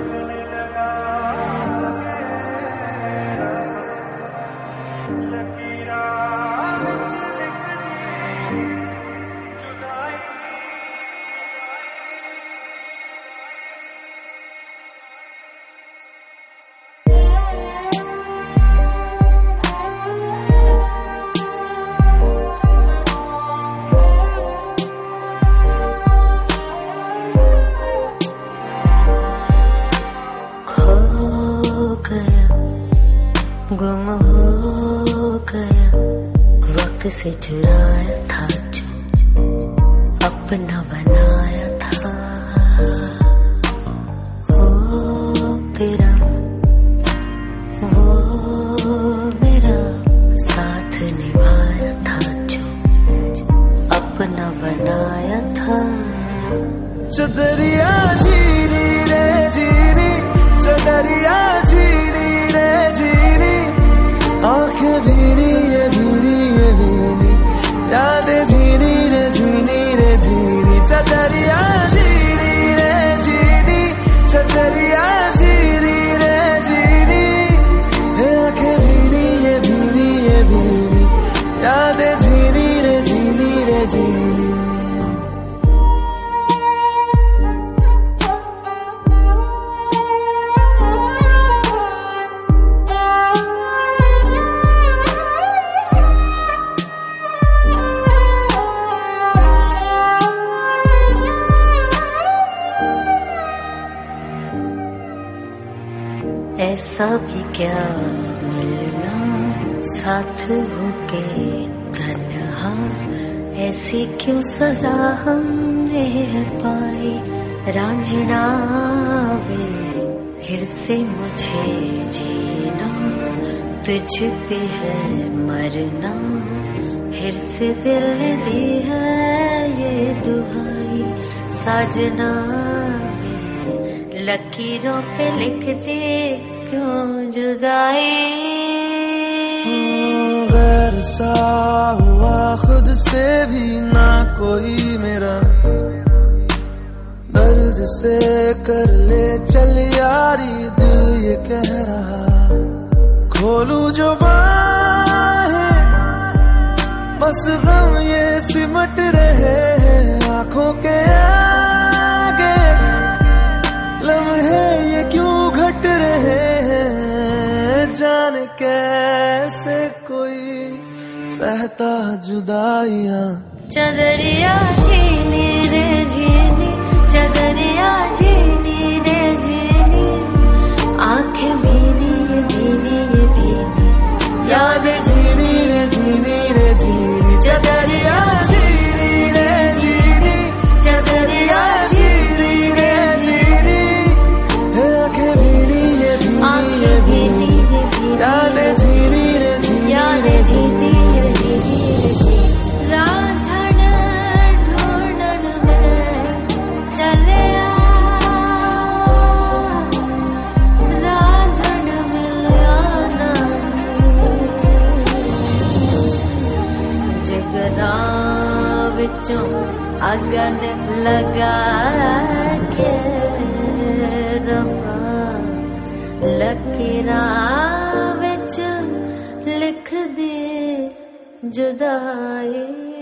Amen. गुम हो गया वक्त से चुराया था जो अपना बनाया था। ओ, तेरा, वो मेरा साथ निभाया था जो अपना बनाया था। चदरिया जी चदरिया ऐसा भी क्या मिलना? साथ होके तन्हा। ऐसी क्यों सजा हमने पाई? रांझना वे, फिर से मुझे जीना। तुझ पे है मरना। फिर से दिल ने दी है ये दुहाई। साजना लकीरों पे लिख दे क्यों जुदाई गैर सा हुआ खुद से भी ना कोई मेरा। दर्द से कर ले चल यारी, दिल ये कह रहा। खोलू जो बाहें, बस गम ये सिमट रहे हैं आँखों के आगे जान कैसे कोई सहता जुदाइया? चदरिया जीने रे जीने चदरिया विचों अगन लगा के रब्बा लकीरा लिख दे जुदाई।